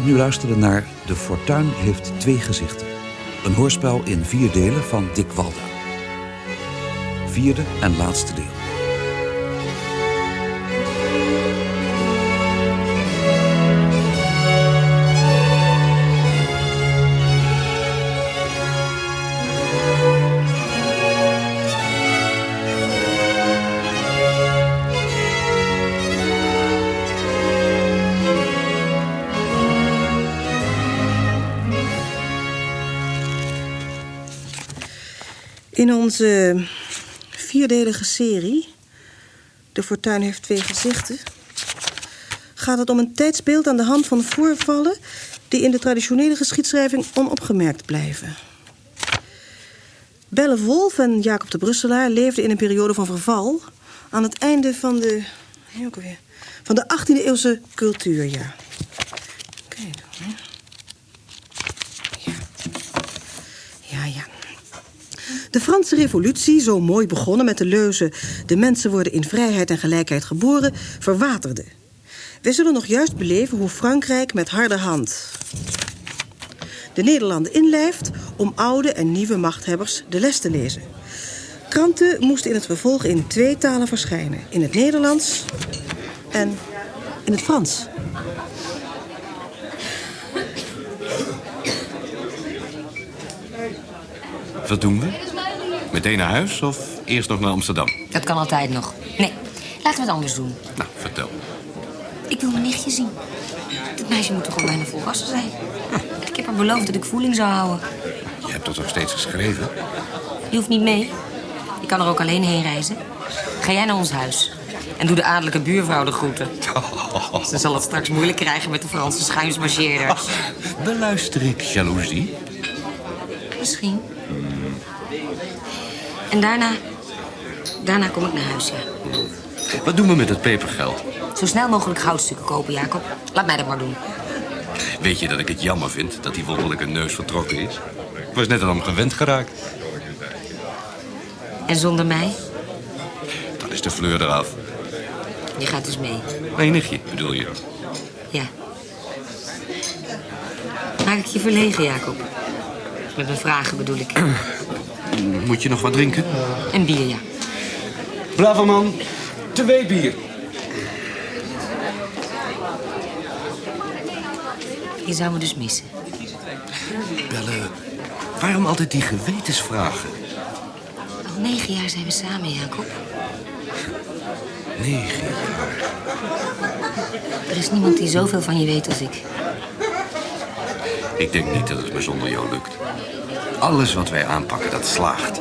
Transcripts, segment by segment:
Kunt nu luisteren naar De Fortuin heeft twee gezichten. Een hoorspel in vier delen van Dick Walda. Vierde en laatste deel. Onze vierdelige serie... De Fortuin heeft twee gezichten... gaat het om een tijdsbeeld aan de hand van voorvallen... die in de traditionele geschiedschrijving onopgemerkt blijven. Belle Wolf en Jacob de Brusselaar leefden in een periode van verval... aan het einde van de, van de 18e-eeuwse cultuur, ja. Kijk dan, hè. Ja. Ja, ja. De Franse revolutie, zo mooi begonnen met de leuze... de mensen worden in vrijheid en gelijkheid geboren, verwaterde. We zullen nog juist beleven hoe Frankrijk met harde hand... de Nederlanden inlijft om oude en nieuwe machthebbers de les te lezen. Kranten moesten in het vervolg in twee talen verschijnen. In het Nederlands en in het Frans. Wat doen we? Meteen naar huis of eerst nog naar Amsterdam? Dat kan altijd nog. Nee, laten we het anders doen. Nou, vertel. Ik wil mijn nichtje zien. Dat meisje moet toch al bijna volwassen zijn. Ik heb haar beloofd dat ik voeling zou houden. Je hebt dat toch steeds geschreven? Je hoeft niet mee. Je kan er ook alleen heen reizen. Ga jij naar ons huis. En doe de adellijke buurvrouw de groeten. Ze zal het straks moeilijk krijgen met de Franse schuinsmarcheerders. Beluister ik jaloezie? Misschien. En daarna... Daarna kom ik naar huis, ja. Wat doen we met het pepergeld? Zo snel mogelijk goudstukken kopen, Jacob. Laat mij dat maar doen. Weet je dat ik het jammer vind dat die wonderlijke neus vertrokken is? Ik was net aan hem gewend geraakt. En zonder mij? Dan is de fleur eraf. Je gaat dus mee. Nee, nichtje, bedoel je? Ja. Maak ik je verlegen, Jacob? Met mijn vragen bedoel ik. Moet je nog wat drinken? En bier, ja. Bravo man, twee bier. Je zou me dus missen. Belle, waarom altijd die gewetensvragen? Al negen jaar zijn we samen, Jacob. Negen jaar. Er is niemand die zoveel van je weet als ik. Ik denk niet dat het me zonder jou lukt. Alles wat wij aanpakken, dat slaagt.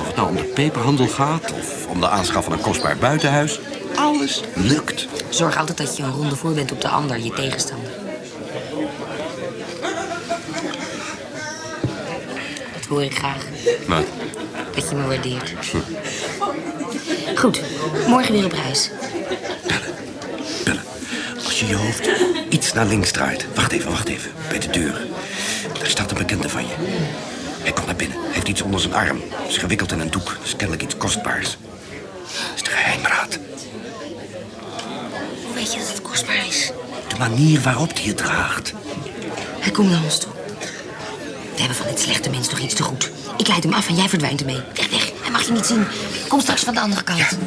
Of het nou om de peperhandel gaat... of om de aanschaf van een kostbaar buitenhuis... alles lukt. Zorg altijd dat je een ronde voor bent op de ander, je tegenstander. Dat hoor ik graag. Maar Dat je me waardeert. Goed, morgen weer op reis. Belle, als je je hoofd iets naar links draait... Wacht even, wacht even, bij de deur. Daar staat een bekende van je. Hij komt naar binnen, hij heeft iets onder zijn arm. Is gewikkeld in een doek, dat is kennelijk iets kostbaars. Dat is de geheimraad. Hoe weet je dat het kostbaar is? De manier waarop hij het draagt. Hij komt naar ons toe. We hebben van dit slechte mens nog iets te goed. Ik leid hem af en jij verdwijnt ermee. Weg, weg. Hij mag je niet zien. Kom straks van de andere kant.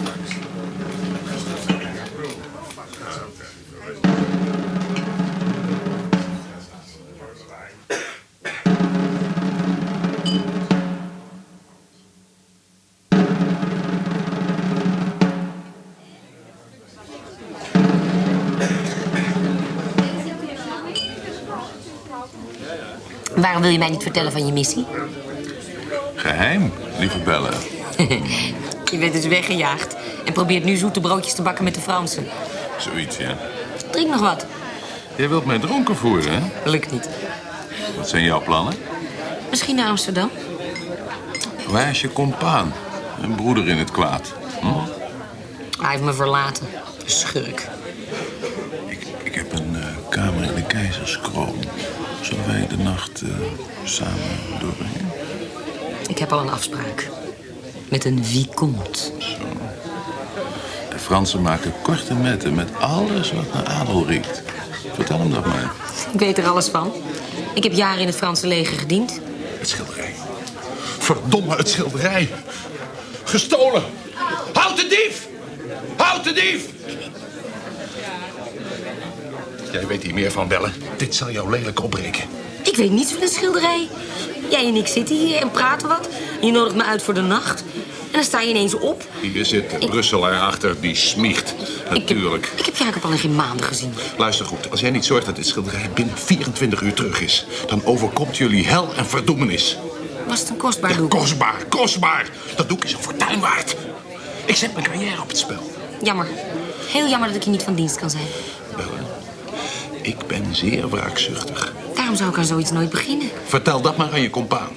Waarom wil je mij niet vertellen van je missie? Geheim, lieve Belle. Je bent dus weggejaagd en probeert nu zoete broodjes te bakken met de Fransen. Zoiets, ja. Drink nog wat. Jij wilt mij dronken voeren, hè? Lukt niet. Wat zijn jouw plannen? Misschien naar Amsterdam? Waar is je compaan? Een broeder in het kwaad. Hm? Hij heeft me verlaten. Schurk. Ik, ik heb een eh, kamer in de keizerskroon. Zullen wij de nacht eh, samen doorbrengen? Ik heb al een afspraak. Met een vicomte. De Fransen maken korte metten met alles wat naar adel riekt. Vertel hem dat maar. Ik weet er alles van. Ik heb jaren in het Franse leger gediend. Het schilderij. Verdomme, het schilderij. Gestolen. Houd de dief! Houd de dief! Jij weet hier meer van bellen. Dit zal jou lelijk opbreken. Ik weet niets van een schilderij. Jij en ik zitten hier en praten wat. Je nodigt me uit voor de nacht. En dan sta je ineens op. Hier zit de Brusselaar achter, die smiegt. Natuurlijk. Ik heb, ik heb Jacob al in geen maanden gezien. Luister goed, als jij niet zorgt dat dit schilderij binnen 24 uur terug is... dan overkomt jullie hel en verdoemenis. Was het een kostbaar Ja, doek? kostbaar, kostbaar. Dat doek is een fortuin waard. Ik zet mijn carrière op het spel. Jammer. Heel jammer dat ik je niet van dienst kan zijn. Bellen, ik ben zeer wraakzuchtig. Daarom zou ik aan zoiets nooit beginnen. Vertel dat maar aan je compaan.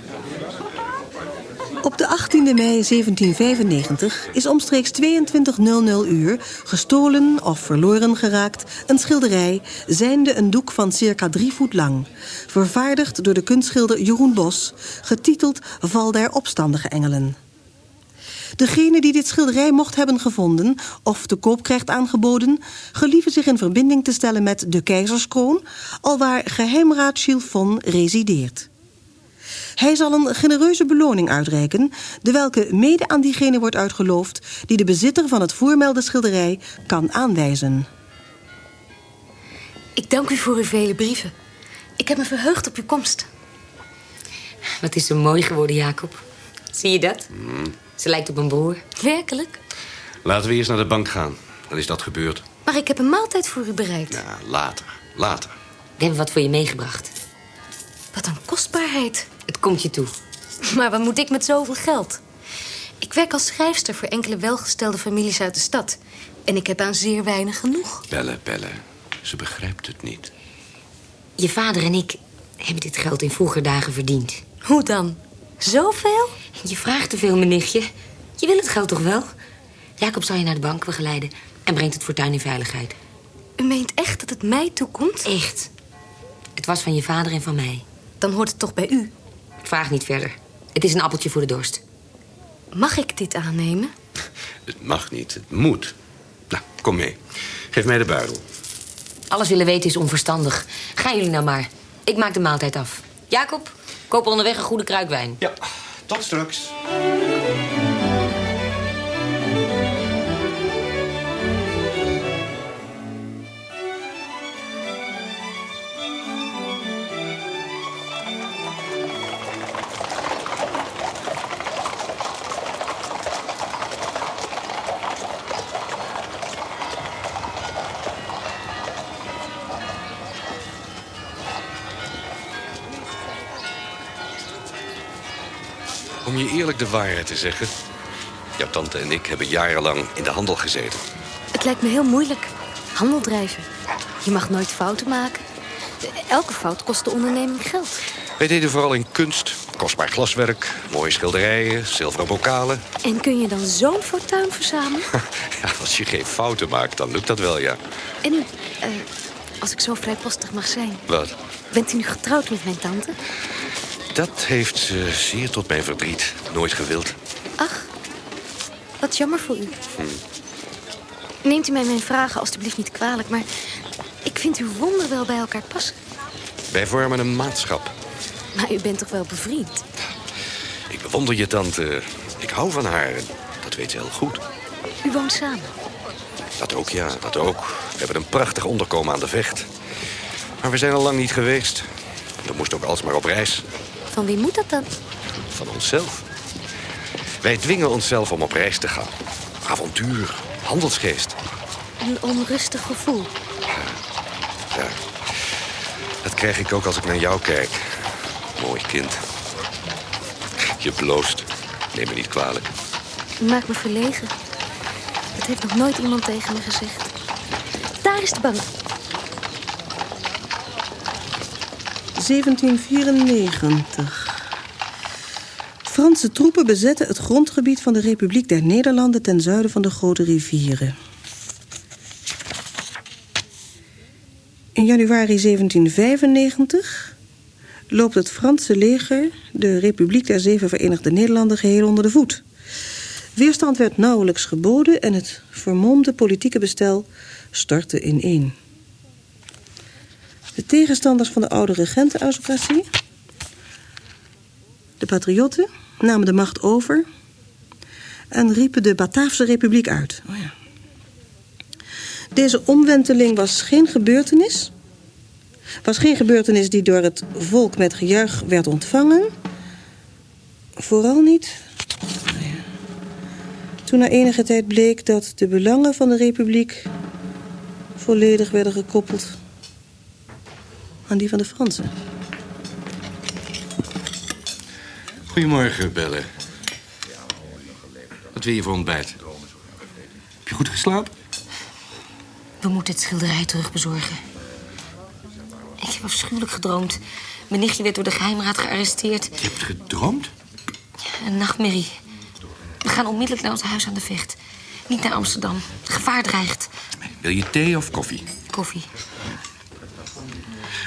Op de 18e mei 1795 is omstreeks 22.00 uur gestolen of verloren geraakt een schilderij zijnde een doek van circa drie voet lang, vervaardigd door de kunstschilder Jeroen Bos, getiteld Val der opstandige engelen. Degene die dit schilderij mocht hebben gevonden of te koop krijgt aangeboden, gelieve zich in verbinding te stellen met de keizerskroon, alwaar geheimraad Von resideert. Hij zal een genereuze beloning uitreiken, de welke mede aan diegene wordt uitgeloofd die de bezitter van het voormelde schilderij kan aanwijzen. Ik dank u voor uw vele brieven. Ik heb me verheugd op uw komst. Wat is zo mooi geworden, Jacob. Zie je dat? Ze lijkt op een broer. Werkelijk? Laten we eerst naar de bank gaan. Dan is dat gebeurd. Maar ik heb een maaltijd voor u bereid. Ja, later. Later. We hebben wat voor je meegebracht. Wat een kostbaarheid. Het komt je toe. Maar wat moet ik met zoveel geld? Ik werk als schrijfster voor enkele welgestelde families uit de stad. En ik heb aan zeer weinig genoeg. Bellen, bellen. Ze begrijpt het niet. Je vader en ik hebben dit geld in vroeger dagen verdiend. Hoe dan? Zoveel? Je vraagt te veel, mijn nichtje. Je wil het geld toch wel? Jacob zal je naar de bank begeleiden en brengt het fortuin in veiligheid. U meent echt dat het mij toekomt? Echt. Het was van je vader en van mij. Dan hoort het toch bij u. Vraag niet verder. Het is een appeltje voor de dorst. Mag ik dit aannemen? Het mag niet, het moet. Nou, kom mee. Geef mij de buidel. Alles willen weten is onverstandig. Gaan jullie nou maar. Ik maak de maaltijd af. Jacob, koop onderweg een goede kruikwijn. Ja, tot straks. Om je eerlijk de waarheid te zeggen... jouw tante en ik hebben jarenlang in de handel gezeten. Het lijkt me heel moeilijk. Handel drijven. Je mag nooit fouten maken. Elke fout kost de onderneming geld. Wij deden vooral in kunst, kostbaar glaswerk... mooie schilderijen, zilveren bokalen. En kun je dan zo'n fortuin verzamelen? Ja, als je geen fouten maakt, dan lukt dat wel, ja. En u, eh, als ik zo vrijpostig mag zijn... Wat? bent u nu getrouwd met mijn tante? Dat heeft ze zeer tot mijn verdriet nooit gewild. Ach, wat jammer voor u. Neemt u mij mijn vragen alstublieft niet kwalijk... maar ik vind uw wonder wel bij elkaar passen. Wij vormen een maatschap. Maar u bent toch wel bevriend? Ik bewonder je tante. Ik hou van haar. Dat weet ze heel goed. U woont samen. Dat ook, ja, dat ook. We hebben een prachtig onderkomen aan de vecht. Maar we zijn al lang niet geweest. We moesten ook alsmaar op reis. Van wie moet dat dan? Van onszelf. Wij dwingen onszelf om op reis te gaan. Avontuur, handelsgeest. Een onrustig gevoel. Ja. Dat krijg ik ook als ik naar jou kijk. Mooi kind. Je bloost. Neem me niet kwalijk. U maakt me verlegen. Dat heeft nog nooit iemand tegen me gezegd. Daar is de bank. 1794. Franse troepen bezetten het grondgebied van de Republiek der Nederlanden ten zuiden van de grote rivieren. In januari 1795 loopt het Franse leger de Republiek der Zeven Verenigde Nederlanden geheel onder de voet. Weerstand werd nauwelijks geboden en het vermomde politieke bestel stortte ineen. De tegenstanders van de oude regentenaristocratie... de patriotten namen de macht over... en riepen de Bataafse Republiek uit. Oh ja. Deze omwenteling was geen gebeurtenis... was geen gebeurtenis die door het volk met gejuich werd ontvangen... Vooral niet toen na enige tijd bleek dat de belangen van de republiek volledig werden gekoppeld aan die van de Fransen. Goedemorgen, Belle. Wat wil je voor ontbijt? Heb je goed geslapen? We moeten het schilderij terugbezorgen. Ik heb afschuwelijk gedroomd. Mijn nichtje werd door de geheimraad gearresteerd. Je hebt gedroomd? Een nachtmerrie. We gaan onmiddellijk naar ons huis aan de vecht. Niet naar Amsterdam. Gevaar dreigt. Wil je thee of koffie? Koffie.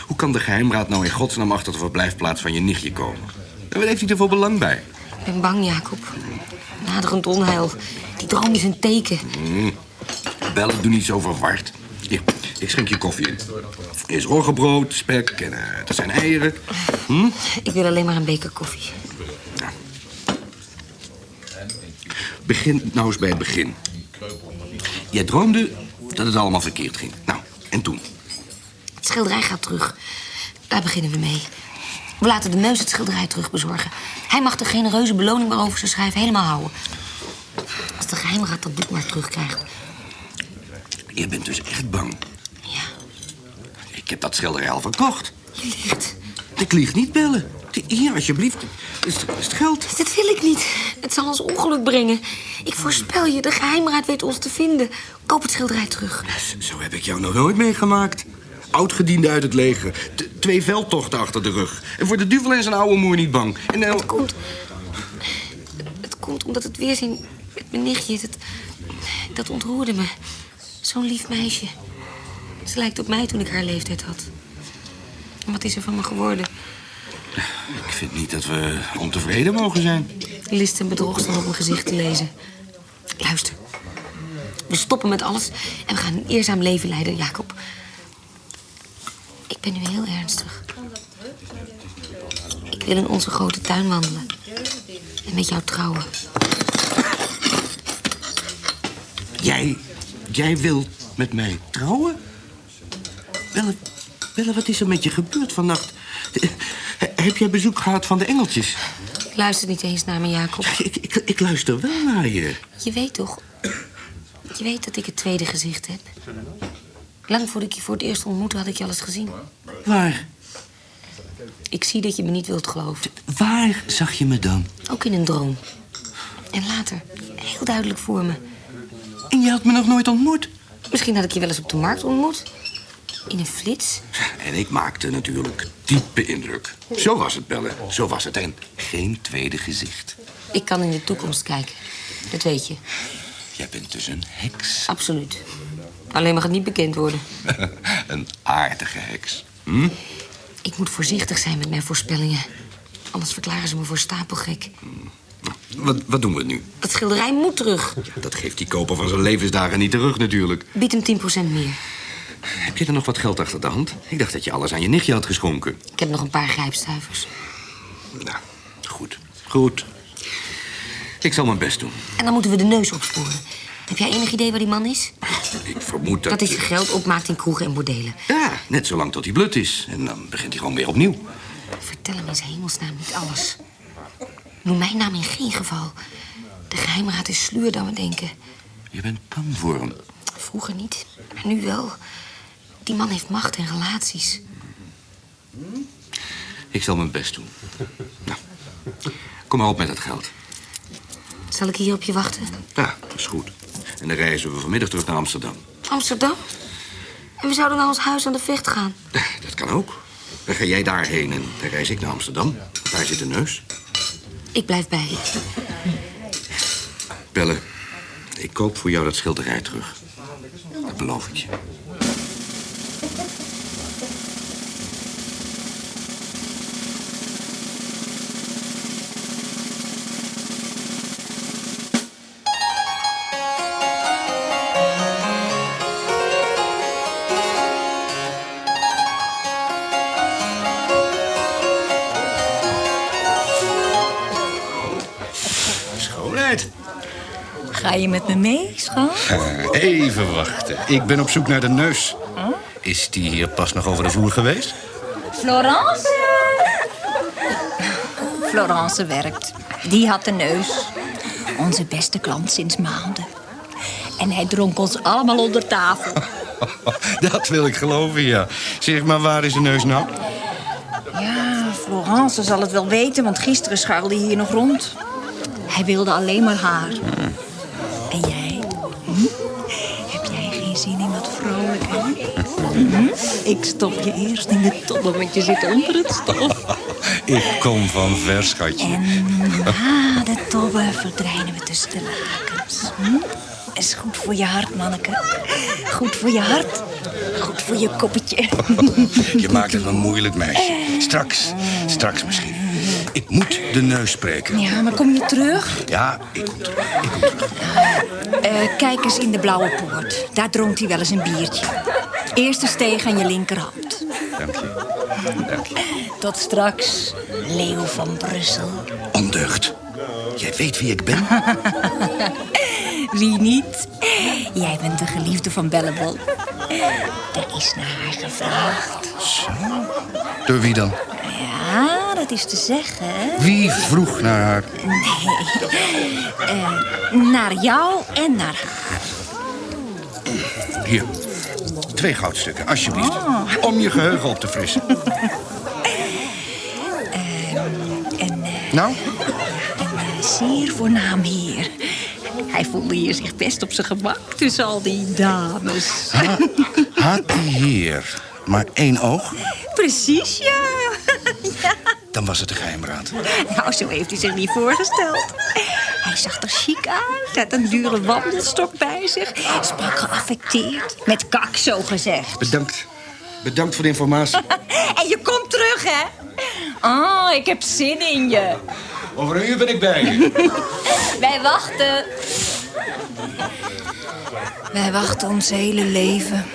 Hoe kan de geheimraad nou in godsnaam achter de verblijfplaats van je nichtje komen? En wat heeft hij er voor belang bij? Ik ben bang, Jacob. Naderend onheil. Die droom is een teken. Bellen, doe niet zo verward. Hier, ik schenk je koffie in. Er is roggebrood, spek en eh, er zijn eieren. Hm? Ik wil alleen maar een beker koffie. Begin nou eens bij het begin. Jij droomde dat het allemaal verkeerd ging. Nou, en toen? Het schilderij gaat terug. Daar beginnen we mee. We laten de neus het schilderij terugbezorgen. Hij mag de genereuze beloning maar over zijn schrijf helemaal houden. Als de geheimraad dat boek maar terugkrijgt. Je bent dus echt bang. Ja, Ik heb dat schilderij al verkocht. je liegt. Ik lieg niet bellen. Hier, alsjeblieft. Is het, is het geld? Dit wil ik niet. Het zal ons ongeluk brengen. Ik voorspel je, de geheimraad weet ons te vinden. Koop het schilderij terug. Zo heb ik jou nog nooit meegemaakt. Oudgediende uit het leger. T- twee veldtochten achter de rug. En voor de duvel en zijn oude moer niet bang. En nou... Het komt... Het komt omdat het weerzien met mijn nichtje... Dat, dat ontroerde me. Zo'n lief meisje. Ze lijkt op mij toen ik haar leeftijd had. En wat is er van me geworden? Ik vind niet dat we ontevreden mogen zijn. List en bedrog staan op mijn gezicht te lezen. Luister. We stoppen met alles en we gaan een eerzaam leven leiden, Jacob. Ik ben nu heel ernstig. Ik wil in onze grote tuin wandelen. En met jou trouwen. Jij, jij wilt met mij trouwen? Belle, wat is er met je gebeurd vannacht? Heb jij bezoek gehad van de engeltjes? Luister niet eens naar me, Jacob. Ik, ik, ik luister wel naar je. Je weet toch... Je weet dat ik het tweede gezicht heb. Lang voordat ik je voor het eerst ontmoette, had ik je alles gezien. Waar? Ik zie dat je me niet wilt geloven. Waar zag je me dan? Ook in een droom. En later, heel duidelijk voor me. En je had me nog nooit ontmoet. Misschien had ik je wel eens op de markt ontmoet. In een flits. En ik maakte natuurlijk diepe indruk. Zo was het, Belle. Zo was het. En geen tweede gezicht. Ik kan in de toekomst kijken. Dat weet je. Jij bent dus een heks. Absoluut. Alleen mag het niet bekend worden. een aardige heks. Hm? Ik moet voorzichtig zijn met mijn voorspellingen. Anders verklaren ze me voor stapelgek. Wat, wat doen we nu? Dat schilderij moet terug. Ja, dat geeft die koper van zijn levensdagen niet terug natuurlijk. Bied hem 10% meer. Heb je er nog wat geld achter de hand? Ik dacht dat je alles aan je nichtje had geschonken. Ik heb nog een paar grijpstuivers. Nou, goed. Goed. Ik zal mijn best doen. En dan moeten we de neus opsporen. Heb jij enig idee waar die man is? Ik vermoed dat... Dat hij zijn geld opmaakt in kroegen en bordelen. Ja, net zolang tot hij blut is. En dan begint hij gewoon weer opnieuw. Vertel hem in zijn hemelsnaam niet alles. Noem mijn naam in geen geval. De geheimraad is sluwer dan we denken. Je bent bang voor hem. Vroeger niet, maar nu wel. Die man heeft macht en relaties. Ik zal mijn best doen. Nou, kom maar op met het geld. Zal ik hier op je wachten? Ja, dat is goed. En dan reizen we vanmiddag terug naar Amsterdam. Amsterdam? En we zouden naar ons huis aan de vecht gaan. Dat kan ook. Dan ga jij daarheen en dan reis ik naar Amsterdam. Daar zit de neus. Ik blijf bij je. Belle, ik koop voor jou dat schilderij terug. Dat beloof ik je. Met me mee, schat? Eh, even wachten. Ik ben op zoek naar de neus. Is die hier pas nog over de vloer geweest? Florence! Florence werkt. Die had de neus. Onze beste klant sinds maanden. En hij dronk ons allemaal onder tafel. Dat wil ik geloven, ja. Zeg maar, waar is de neus nou? Ja, Florence zal het wel weten, want gisteren scharrelde hij hier nog rond. Hij wilde alleen maar haar. Vrolijkheid? Hm? Ik stop je eerst in de tobbe, want je zit onder het stof. Ik kom van ver, schatje. En na de tobbe verdwijnen we tussen de lakens. Hm? Is goed voor je hart, manneke. Goed voor je hart. Goed voor je koppetje. Je maakt het wel moeilijk, meisje. Straks, straks misschien. Ik moet de neus spreken. Ja, maar kom je terug? Ja, ik kom terug. Ik kom terug. Eh, kijk eens in de blauwe poort. Daar dronkt hij wel eens een biertje. Eerste steeg aan je linkerhand. Dank je. Dank je. Tot straks, Leo van Brussel. Ondeugd. Jij weet wie ik ben? Wie niet? Jij bent de geliefde van Bellebol. Er is naar haar gevraagd. Door wie dan? Ja, dat is te zeggen. Wie vroeg naar haar? Eh, naar jou en naar haar. Hier. Twee goudstukken, alsjeblieft. Om je geheugen op te frissen. En eh, Nou? een eh, zeer voornaam heer. Hij voelde hier zich best op zijn gemak tussen al die dames. Had die heer maar één oog? Precies, ja. ja. Dan was het de geheimraad. Nou, zo heeft hij zich niet voorgesteld. Hij zag er chic uit, had een dure wandelstok bij zich. Sprak geaffecteerd, met kak zo gezegd. Bedankt. Bedankt voor de informatie. En je komt terug, hè? Oh, ik heb zin in je. Over een uur ben ik bij je. Wij wachten. Wij wachten ons hele leven.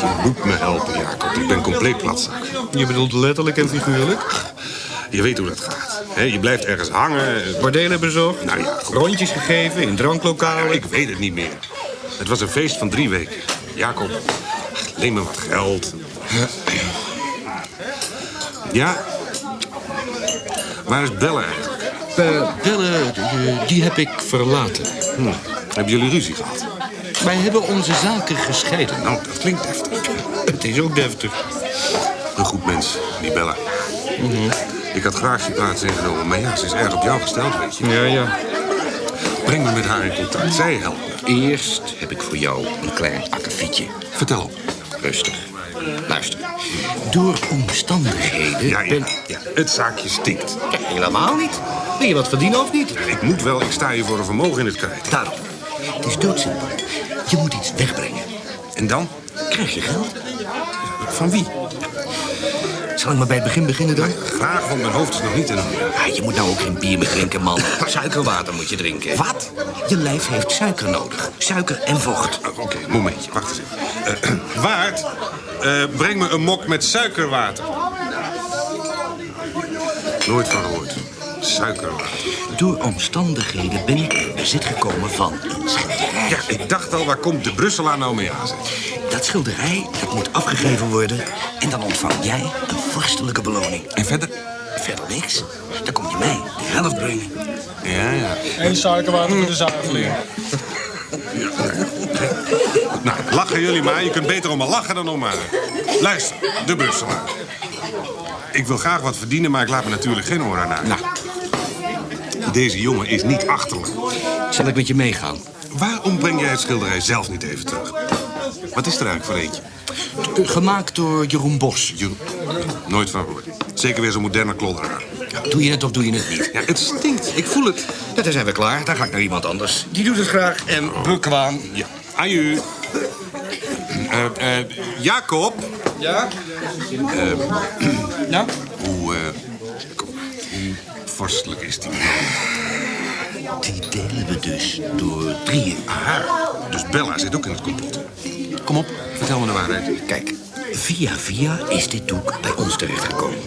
Je moet me helpen, Jacob. Ik ben compleet platzak. Je bedoelt letterlijk en figuurlijk? Je weet hoe dat gaat. je blijft ergens hangen. Bordelen bezocht? Nou ja, goed. Rondjes gegeven in dranklokalen? ik weet het niet meer. Het was een feest van drie weken. Jacob, leen me wat geld. Ja? Waar is Bella eigenlijk? Eh, Belle, die, die heb ik verlaten. Hm. Hebben jullie ruzie gehad? Wij hebben onze zaken gescheiden. Nou, dat klinkt deftig. Het is ook deftig. Een goed mens, die Bella. Ik had graag je plaats ingenomen, maar ja, ze is erg op jou gesteld, weet je. Ja, ja. Breng me met haar in contact. Zij helpt me. Eerst heb ik voor jou een klein akkefietje. Vertel op. Rustig. Luister. Door omstandigheden Ja, ja, ben... ja, het zaakje stinkt. Ja, helemaal niet. Wil je wat verdienen of niet? Ik moet wel, ik sta je voor een vermogen in het krijt. Daarom. Het is doodsimpel. Je moet iets wegbrengen. En dan? Krijg je geld? Van wie? Zal ik maar bij het begin beginnen dan? Graag, want mijn hoofd is nog niet in orde. Ah, je moet nou ook geen bier meer drinken, man. Suikerwater moet je drinken. Wat? Je lijf heeft suiker nodig. Suiker en vocht. Oh, Oké, momentje, wacht eens even. Eh, Waard, eh, breng me een mok met suikerwater. Nooit van gehoord. Suikerwater. Door omstandigheden ben ik in bezit gekomen van een schilderij. Ja, ik dacht al, waar komt de Brusselaar nou mee aan? Dat schilderij dat moet afgegeven worden... en dan ontvang jij een vorstelijke beloning. En verder? Verder niks. Dan kom je mij de helft brengen. Ja, ja. Eén suikerwater voor de zuiveling. Nou, lachen jullie maar. Je kunt beter om me lachen dan om me. Luister, de Brusselaar. Ik wil graag wat verdienen, maar ik laat me natuurlijk geen oor aan. Nou, Deze jongen is niet achterlijk. zal ik met je meegaan? Waarom breng jij het schilderij zelf niet even terug? Wat is er eigenlijk voor eentje? Eh, Gemaakt door Jeroen Bos. Jo- Nooit van gehoord. Zeker weer zo'n moderne klodderaar. Doe je het of doe je het niet? Ja, het stinkt. Ik voel het. Ja, dan zijn we klaar. Dan ga ik naar iemand anders. Die doet het graag en bekwaam. Ja. Aju. Eh, eh, Jacob. Ja? Nou? Hoe, eh, kom, hoe vorstelijk is die. Die delen we dus door drieën. Aha, dus Bella zit ook in het complot. Kom op, vertel me de waarheid. Kijk, via via is dit doek bij ons terechtgekomen.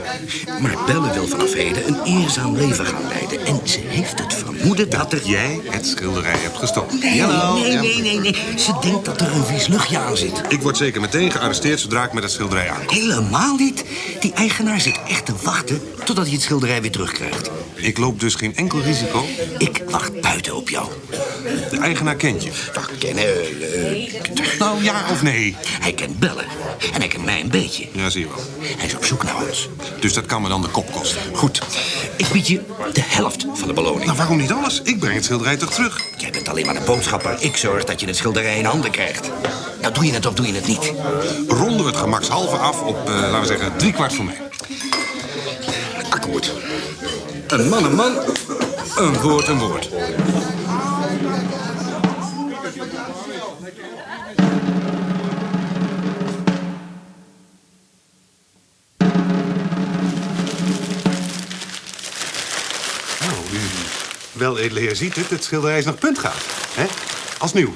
Maar Belle wil vanaf heden een eerzaam leven gaan leiden. En ze heeft het vermoeden dat er... Jij het schilderij hebt gestolen. Nee, nee, nee, nee, nee. Ze denkt dat er een vies luchtje aan zit. Ik word zeker meteen gearresteerd zodra ik met het schilderij aankom. Helemaal niet. Die eigenaar zit echt te wachten totdat hij het schilderij weer terugkrijgt. Ik loop dus geen enkel risico. Ik wacht buiten op jou. De eigenaar kent je. Dag, kennen... eh, Nou, ja of nee? hij kent Bellen. En hij kent mij een beetje. Ja, zie je wel. Hij is op zoek naar ons. Dus dat kan me dan de kop kosten. Goed. Ik bied je de helft van de beloning. Nou, waarom niet alles? Ik breng het schilderij toch terug. Jij bent alleen maar de boodschapper. Ik zorg dat je het schilderij in handen krijgt. Nou, doe je het of doe je het niet? Ronden we het gemakshalve af op, eh, laten we zeggen, drie kwart voor mij. Akkoord. Een man een man, een woord een woord. Wel, edele heer, ziet het. Het schilderij is nog puntgaaf. hè? Als nieuw.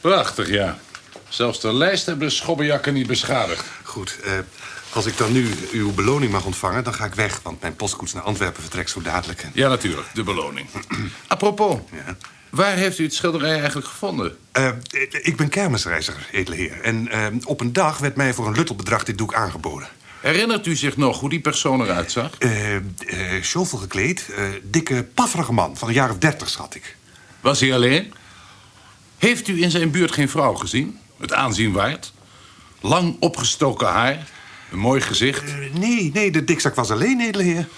Prachtig, ja. Zelfs de lijst hebben de schobbejakken niet beschadigd. Goed, eh, als ik dan nu uw beloning mag ontvangen... dan ga ik weg, want mijn postkoets naar Antwerpen vertrekt zo dadelijk. Ja, natuurlijk, de beloning. Apropos, ja. waar heeft u het schilderij eigenlijk gevonden? Eh, ik ben kermisreiziger, edele heer. En eh, op een dag werd mij voor een luttelbedrag dit doek aangeboden. Herinnert u zich nog hoe die persoon eruit zag? Eh schovel gekleed, eh, dikke, pafferige man, van een jaar of dertig, schat ik. Was hij alleen? Heeft u in zijn buurt geen vrouw gezien? Het aanzien waard? Lang opgestoken haar? Een mooi gezicht? Eh, nee, nee, de dikzak was alleen, edele heer.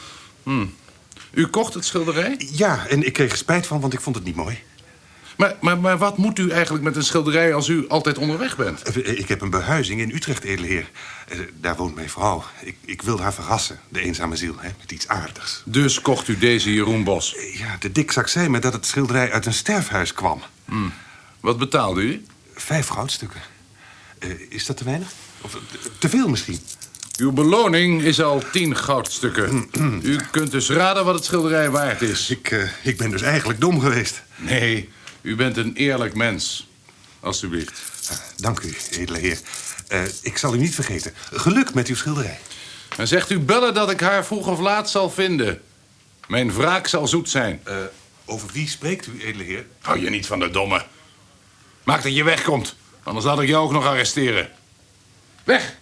U kocht het schilderij? Ja, en ik kreeg er spijt van, want ik vond het niet mooi. Maar, maar, maar wat moet u eigenlijk met een schilderij als u altijd onderweg bent? Eh, Ik heb een behuizing in Utrecht, edele heer. Eh, Daar woont mijn vrouw. Ik, ik wilde haar verrassen, de eenzame ziel, hè, met iets aardigs. Dus kocht u deze Jeroen Bos. Eh, Ja, de dikzak zei me dat het schilderij uit een sterfhuis kwam. Wat betaalde u? Vijf goudstukken. Is dat te weinig? Of te veel misschien? Uw beloning is al tien goudstukken. U kunt dus raden wat het schilderij waard is. Ik, ik ben dus eigenlijk dom geweest. Nee, u bent een eerlijk mens. Alsjeblieft. Ah, dank u, edele heer. Eh, ik zal u niet vergeten. Geluk met uw schilderij. En zegt u bellen dat ik haar vroeg of laat zal vinden. Mijn wraak zal zoet zijn. Eh, over wie spreekt u, edele heer? Hou je niet van de domme. Maak dat je wegkomt, anders laat ik jou ook nog arresteren. Weg!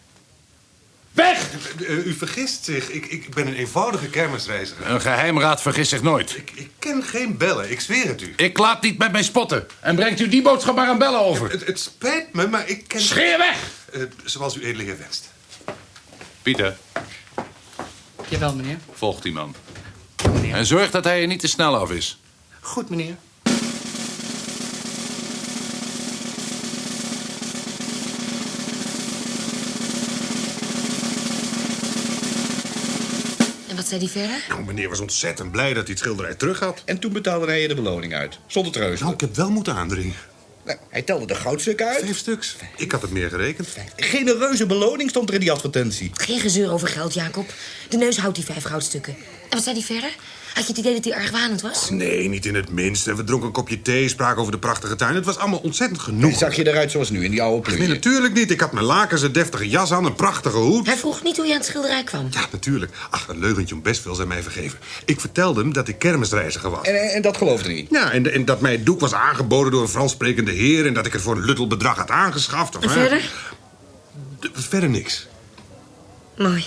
Weg! Eh, u vergist zich. Ik, ik ben een eenvoudige kermisreiziger. Een geheimraad vergist zich nooit. Ik, ik ken geen bellen, ik zweer het u. Ik laat niet met mij spotten. En brengt u die boodschap maar aan bellen over. Het, het spijt me, maar ik ken... Scheer weg! Eh, zoals u edele heer wenst. Pieter, Jawel, meneer. volg die man. meneer. En zorg dat hij er niet te snel af is. Goed, meneer. Zei die verder? Nou, meneer was ontzettend blij dat hij het schilderij terug had. En toen betaalde hij je de beloning uit. Zonder treuzelen. Nou, ik heb wel moeten aandringen. Nou, hij telde de goudstukken uit. Vijf stuks. Ik had het meer gerekend. Genereuze beloning stond er in die advertentie. Geen gezeur over geld, Jacob. De neus houdt die vijf goudstukken. En wat zei die verder? Had je het idee dat hij argwanend was? Nee, niet in het minste. We dronken een kopje thee, spraken over de prachtige tuin. Het was allemaal ontzettend genoeg. Zag je eruit zoals nu, in die oude Nee, plunje? natuurlijk niet. Ik had mijn lakens, een deftige jas aan, een prachtige hoed. Hij vroeg niet hoe je aan het schilderij kwam. Ja, natuurlijk. Ach, een leugentje om best veel zijn mij vergeven. Ik vertelde hem dat ik kermisreiziger was. En, en dat geloofde hij niet. Ja, en, en dat mij het doek was aangeboden door een Frans sprekende heer... en dat ik het voor een luttel bedrag had aangeschaft. Of, En verder? Verder niks. Mooi.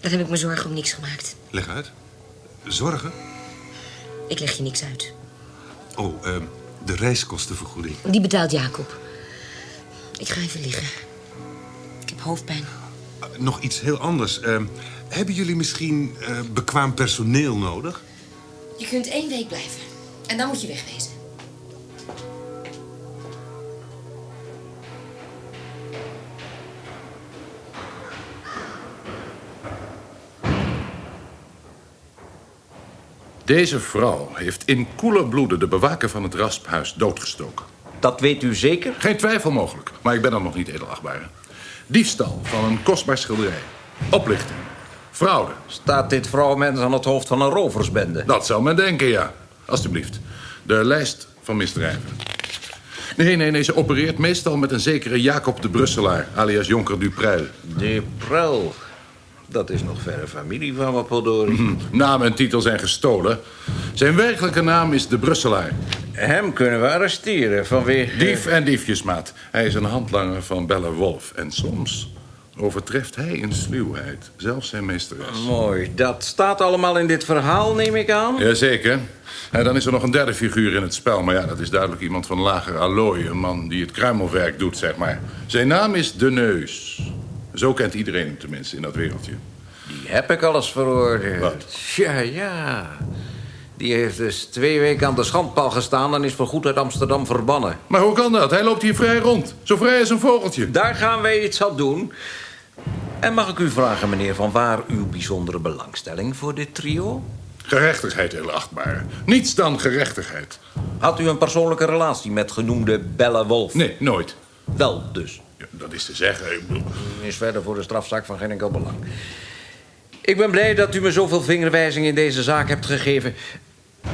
Dan heb ik me zorgen om niks gemaakt. Leg uit. Zorgen? Ik leg je niks uit. Oh, ehm, de reiskostenvergoeding. Die betaalt Jacob. Ik ga even liggen. Ik heb hoofdpijn. Ah, nog iets heel anders. Ehm, hebben jullie misschien eh, bekwaam personeel nodig? Je kunt één week blijven. En dan moet je wegwezen. Deze vrouw heeft in koele bloeden de bewaker van het rasphuis doodgestoken. Dat weet u zeker? Geen twijfel mogelijk, maar ik ben er nog niet edelachtbare. Diefstal van een kostbaar schilderij. Oplichting. Fraude. Staat dit vrouwmens aan het hoofd van een roversbende? Dat zou men denken, ja. Alsjeblieft. De lijst van misdrijven. Nee, nee, nee. Ze opereert meestal met een zekere Jacob de Brusselaar, alias Jonker Dupreil. Dupreil. Dat is nog verre familie van me. Mhm. Naam en titel zijn gestolen. Zijn werkelijke naam is de Brusselaar. Hem kunnen we arresteren vanwege... Dief en diefjesmaat. Hij is een handlanger van Belle Wolf. En soms overtreft hij in sluwheid zelfs zijn meesteres. Mooi. Dat staat allemaal in dit verhaal, neem ik aan? Jazeker. En dan is er nog een derde figuur in het spel. Maar ja, dat is duidelijk iemand van lager allooi. Een man die het kruimelwerk doet, zeg maar. Zijn naam is De Neus. Zo kent iedereen hem tenminste in dat wereldje. Die heb ik alles veroordeeld. Wat? Ja, ja. Die heeft dus twee weken aan de schandpaal gestaan... en is voorgoed uit Amsterdam verbannen. Maar hoe kan dat? Hij loopt hier vrij rond. Zo vrij als een vogeltje. Daar gaan wij iets aan doen. En mag ik u vragen, meneer, van waar uw bijzondere belangstelling voor dit trio? Gerechtigheid, heel achtbaar. Niets dan gerechtigheid. Had u een persoonlijke relatie met genoemde Belle Wolf? Nee, nooit. Wel dus. Dat is te zeggen. Is verder voor de strafzaak van geen enkel belang. Ik ben blij dat u me zoveel vingerwijzingen in deze zaak hebt gegeven.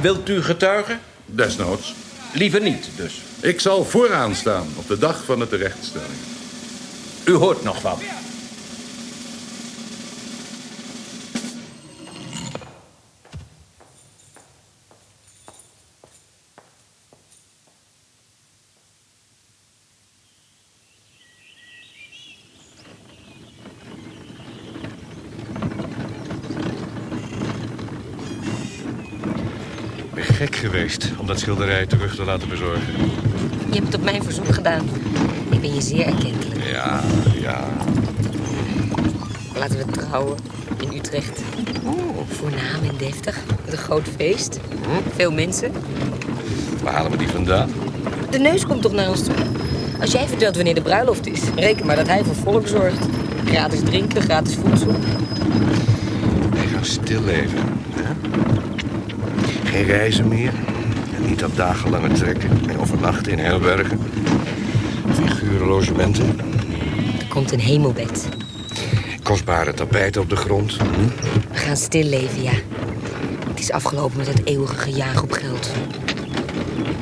Wilt u getuigen? Desnoods. Liever niet, dus. Ik zal vooraan staan op de dag van de terechtstelling. U hoort nog wat. Ik ben gek geweest om dat schilderij terug te laten bezorgen. Je hebt het op mijn verzoek gedaan. Ik ben je zeer erkentelijk. Ja, ja. Laten we trouwen in Utrecht. Voornaam en deftig. Met een groot feest. Veel mensen. Waar halen we die vandaan? De neus komt toch naar ons toe. Als jij vertelt wanneer de bruiloft is, reken maar dat hij voor volk zorgt. Gratis drinken, gratis voedsel. Wij gaan stil leven. Hè? Geen reizen meer. Dat dagenlange trekken. En overnachten in herbergen. Figuren logementen. Er komt een hemelbed. Kostbare tapijten op de grond. Hm? We gaan stil leven, ja. Het is afgelopen met het eeuwige gejaag op geld.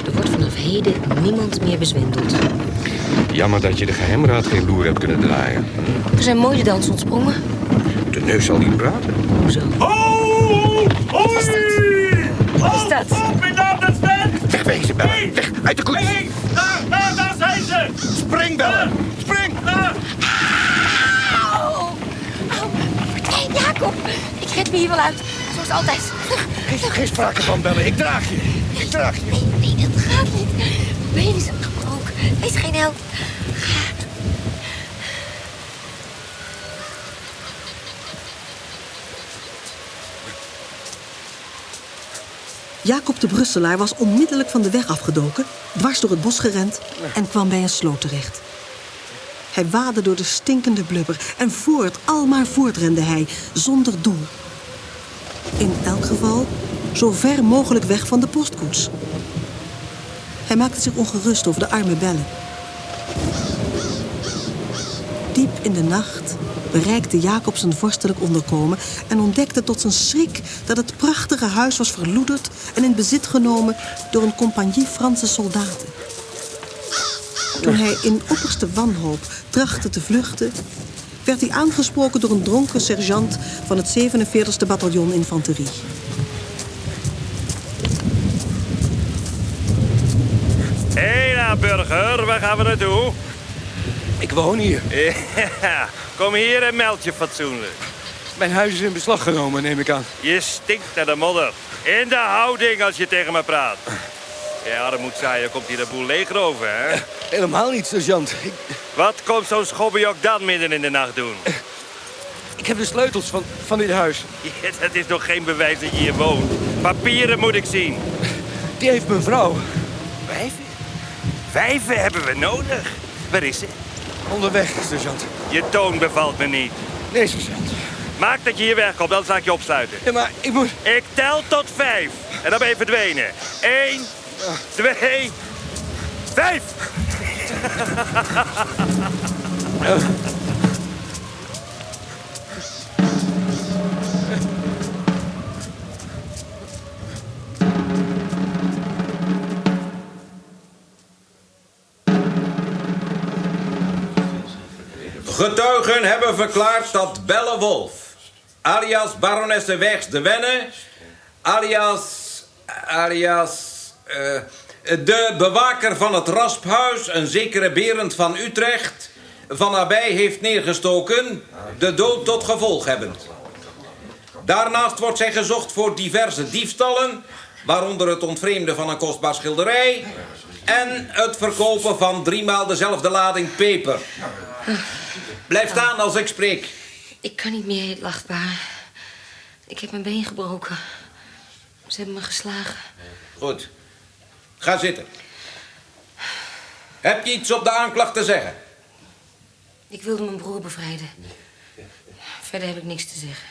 Er wordt vanaf heden niemand meer bezwendeld. Jammer dat je de geheimraad geen loer hebt kunnen draaien. We zijn mooi de dans ontsprongen. De neus zal niet praten. Hoezo? Ho! Wat is dat? Wat is dat? Wegwezen, bellen. Weg, uit de koets. Hey, daar, daar, daar zijn ze! Spring, bellen. Spring. Au! Au! Verdwijn, Jacob! Ik red me hier wel uit. Zoals altijd. Geen, geen sprake van bellen. Ik draag je. Ik draag je. Nee, nee, dat gaat niet. Mijn been is gebroken. Wees geen held. Jacob de Brusselaar was onmiddellijk van de weg afgedoken, dwars door het bos gerend en kwam bij een sloot terecht. Hij waadde door de stinkende blubber en voort, almaar voortrende hij, zonder doel. In elk geval zo ver mogelijk weg van de postkoets. Hij maakte zich ongerust over de arme bellen. Diep in de nacht bereikte Jacob zijn vorstelijk onderkomen en ontdekte tot zijn schrik dat het prachtige huis was verloederd en in bezit genomen door een compagnie Franse soldaten. Toen hij in opperste wanhoop trachtte te vluchten, werd hij aangesproken door een dronken sergeant van het 47e bataljon infanterie. Hé, nou, burger, waar gaan we naartoe? Ik woon hier. Ja, kom hier en meld je fatsoenlijk. Mijn huis is in beslag genomen, neem ik aan. Je stinkt naar de modder. In de houding als je tegen me praat. Ja, armoedzaaien komt hier de boel leeg over, hè? Helemaal niet, sergeant. Ik, Wat komt zo'n schobbenjok dan midden in de nacht doen? ik heb de sleutels van, van dit huis. Ja, dat is nog geen bewijs dat je hier woont. Papieren moet ik zien. Die heeft mijn vrouw. Wijven? Wijven hebben we nodig. Waar is ze? Onderweg, sergeant. Je toon bevalt me niet. Nee, sergeant. Maak dat je hier wegkomt, dan zal ik je opsluiten. Ja, maar ik moet... Ik tel tot vijf. En dan ben je verdwenen. Eén, twee, vijf. Getuigen hebben verklaard dat Belle Wolf, alias baronesse Wegs de Wenne, alias, alias, eh, de bewaker van het rasphuis, een zekere Berend van Utrecht, van nabij heeft neergestoken, de dood tot gevolg hebbend. Daarnaast wordt zij gezocht voor diverse diefstallen, waaronder het ontvreemden van een kostbaar schilderij en het verkopen van driemaal dezelfde lading peper. Blijf staan als ik spreek. Ik kan niet meer, lachtbaar. Ik heb mijn been gebroken. Ze hebben me geslagen. Goed. Ga zitten. Heb je iets op de aanklacht te zeggen? Ik wilde mijn broer bevrijden. Verder heb ik niks te zeggen.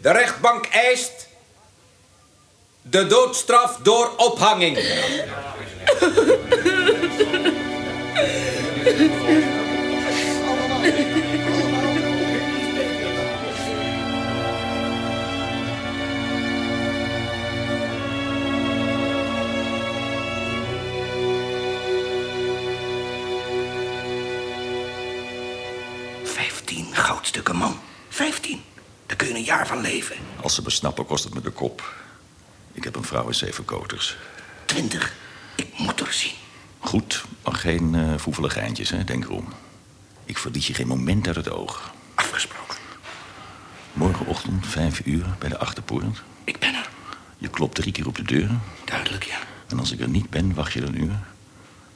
De rechtbank eist de doodstraf door ophanging. Vijftien goudstukken, man. Vijftien. Daar kun je een jaar van leven. Als ze me snappen, kost het me de kop. Ik heb een vrouw en zeven koters. Twintig. Ik moet er zien. Goed, maar geen uh, voevele geintjes, hè? denk erom. Ik verlies je geen moment uit het oog. Afgesproken. Morgenochtend, vijf uur, bij de achterpoort. Ik ben er. Je klopt drie keer op de deur. Duidelijk, ja. En als ik er niet ben, wacht je een uur.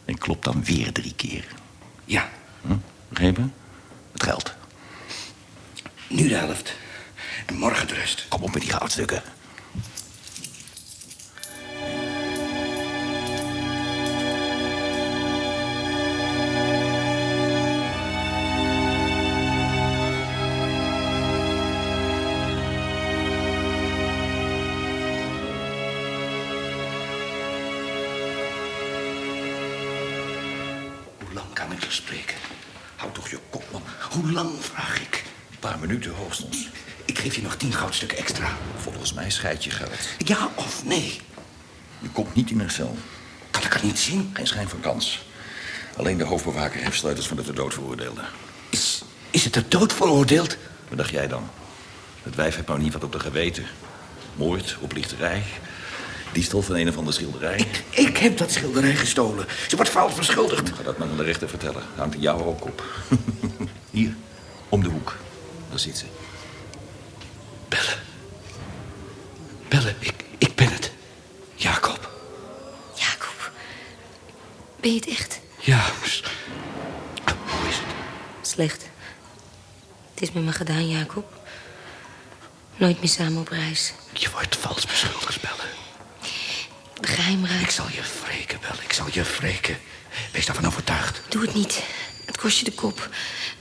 En klopt dan weer drie keer. Ja. Hm? Begrepen? Het geld. Nu de helft. En morgen de rest. Kom op met die goudstukken. Lang kan ik er spreken? Houd toch je kop, man. Hoe lang, vraag ik? Een paar minuten hoogstens. Ik geef je nog tien goudstukken extra. Volgens mij scheid je geld. Ja of nee? Je komt niet in een cel. Kan ik er niet zien? Geen schijn van kans. Alleen de hoofdbewaker heeft sleutels van de ter dood veroordeelde. Is, is het ter dood veroordeeld? Wat dacht jij dan? Het wijf heeft nou niet wat op de geweten. Moord, oplichterij, diefstal van een of andere schilderij. Ik, ik heb dat schilderij gestolen. Ze wordt fout verschuldigd. Ga dat maar aan de rechter vertellen. Hangt in jou ook op. Hier, om de hoek. Daar zit ze. Bellen. Bellen, ik, ik ben het. Jacob. Jacob, ben je het echt? Ja, hoe is het? Slecht. Het is met me gedaan, Jacob. Nooit meer samen op reis. Je wordt vals beschuldigd, Bellen. De geheimraad. Ik zal je wreken, Bellen. Ik zal je wreken. Wees daarvan overtuigd. Doe het niet. Het kost je de kop.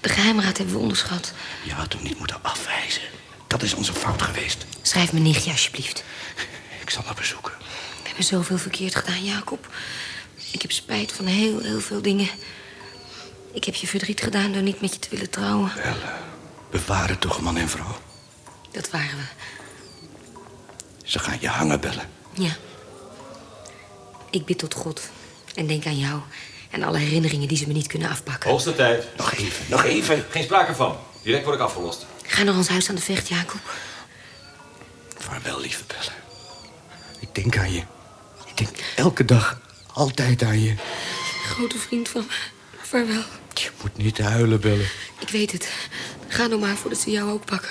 De geheimraad hebben we onderschat. Je had hem niet moeten afwijzen. Dat is onze fout geweest. Schrijf mijn nichtje, alsjeblieft. Ik zal haar bezoeken. We hebben zoveel verkeerd gedaan, Jacob. Ik heb spijt van heel, heel veel dingen. Ik heb je verdriet gedaan door niet met je te willen trouwen. Bellen. We waren toch man en vrouw? Dat waren we. Ze gaan je hangen, Bellen. Ja. Ik bid tot God. En denk aan jou. En alle herinneringen die ze me niet kunnen afpakken. Hoogste tijd. Nog even, nog even. Geen sprake van. Direct word ik afgelost. Ga naar ons huis aan de vecht, Jacob. Vaarwel, lieve Bellen. Ik denk aan je. Ik denk elke dag altijd aan je. Grote vriend van me. Vaarwel. Je moet niet huilen, Bellen. Ik weet het. Ga nou maar voordat ze jou ook pakken.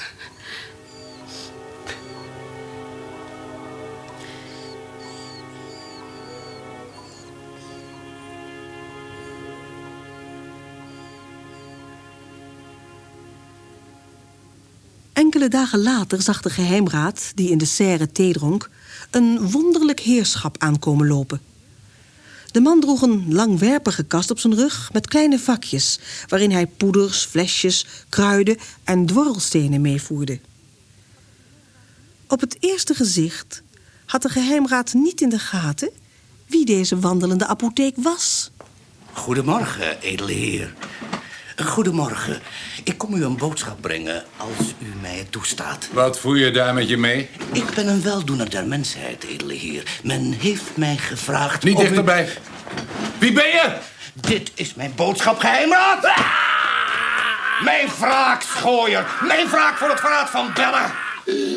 Enkele dagen later zag de geheimraad, die in de serre thee dronk... een wonderlijk heerschap aankomen lopen. De man droeg een langwerpige kast op zijn rug met kleine vakjes... waarin hij poeders, flesjes, kruiden en dwarrelstenen meevoerde. Op het eerste gezicht had de geheimraad niet in de gaten... wie deze wandelende apotheek was. Goedemorgen, edele heer. Goedemorgen. Ik kom u een boodschap brengen als u mij het toestaat. Wat voer je daar met je mee? Ik ben een weldoener der mensheid, edele heer. Men heeft mij gevraagd... Niet u- dichterbij. Wie ben je? Dit is mijn boodschap, geheimraad! Ah! Mijn wraak, schooier. Mijn wraak voor het verraad van Belle.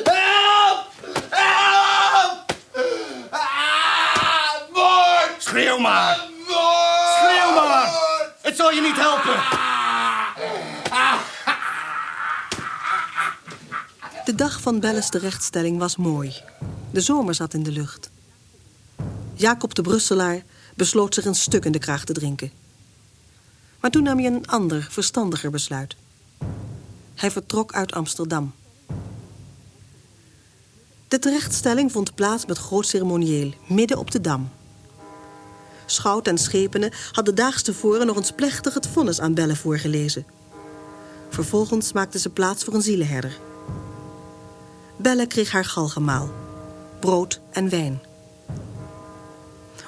Help! Help! Ah, moord! Schreeuw maar. Moord! Schreeuw maar. Het zal je niet helpen. De dag van Belles terechtstelling was mooi. De zomer zat in de lucht. Jacob de Brusselaar besloot zich een stuk in de kraag te drinken. Maar toen nam hij een ander, verstandiger besluit. Hij vertrok uit Amsterdam. De terechtstelling vond plaats met groot ceremonieel, midden op de Dam. Schout en schepenen hadden daags tevoren nog eens plechtig het vonnis aan Belle voorgelezen. Vervolgens maakten ze plaats voor een zielenherder. Belle kreeg haar galgemaal, brood en wijn.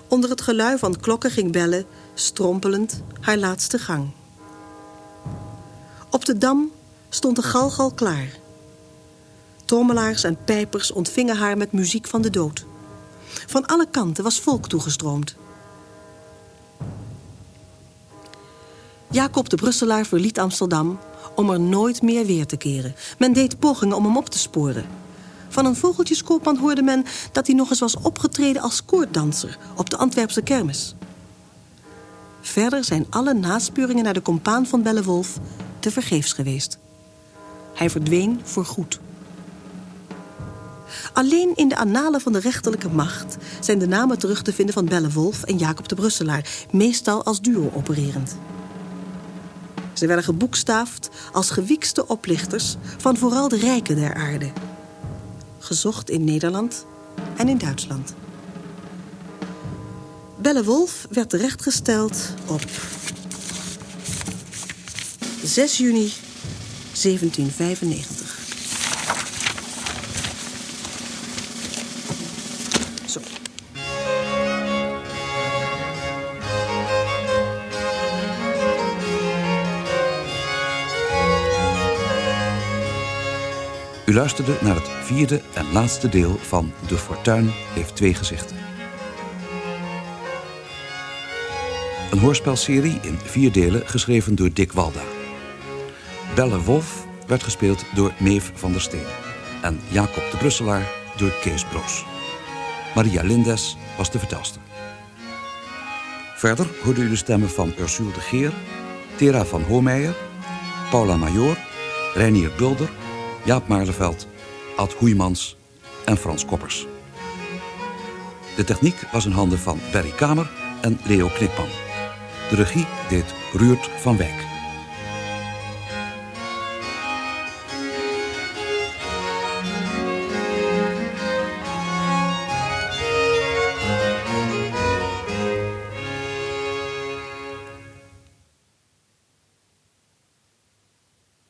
Onder het gelui van klokken ging Belle, strompelend, haar laatste gang. Op de dam stond de galgal klaar. Trommelaars en pijpers ontvingen haar met muziek van de dood. Van alle kanten was volk toegestroomd. Jacob de Brusselaar verliet Amsterdam om er nooit meer weer te keren. Men deed pogingen om hem op te sporen. Van een vogeltjeskoopman hoorde men dat hij nog eens was opgetreden als koorddanser op de Antwerpse kermis. Verder zijn alle naspeuringen naar de compaan van Bellewolf te vergeefs geweest. Hij verdween voorgoed. Alleen in de annalen van de rechterlijke macht zijn de namen terug te vinden van Bellewolf en Jacob de Brusselaar, meestal als duo opererend. Ze werden geboekstaafd als gewiekste oplichters van vooral de rijken der aarde. Gezocht in Nederland en in Duitsland. Bellewolf werd terechtgesteld op 6 juni 1795. Zo. U luisterde naar het vierde en laatste deel van De Fortuin heeft twee gezichten. Een hoorspelserie in vier delen geschreven door Dick Walda. Belle Wolf werd gespeeld door Meef van der Steen. En Jacob de Brusselaar door Kees Broos. Maria Lindes was de vertelster. Verder hoorden u de stemmen van Ursule de Geer, Tera van Hoomeijer, Paula Major, Reinier Bulder, Jaap Maarleveld, Ad Hoeimans en Frans Koppers. De techniek was in handen van Berry Kamer en Leo Knipman. De regie deed Ruurt van Wijk.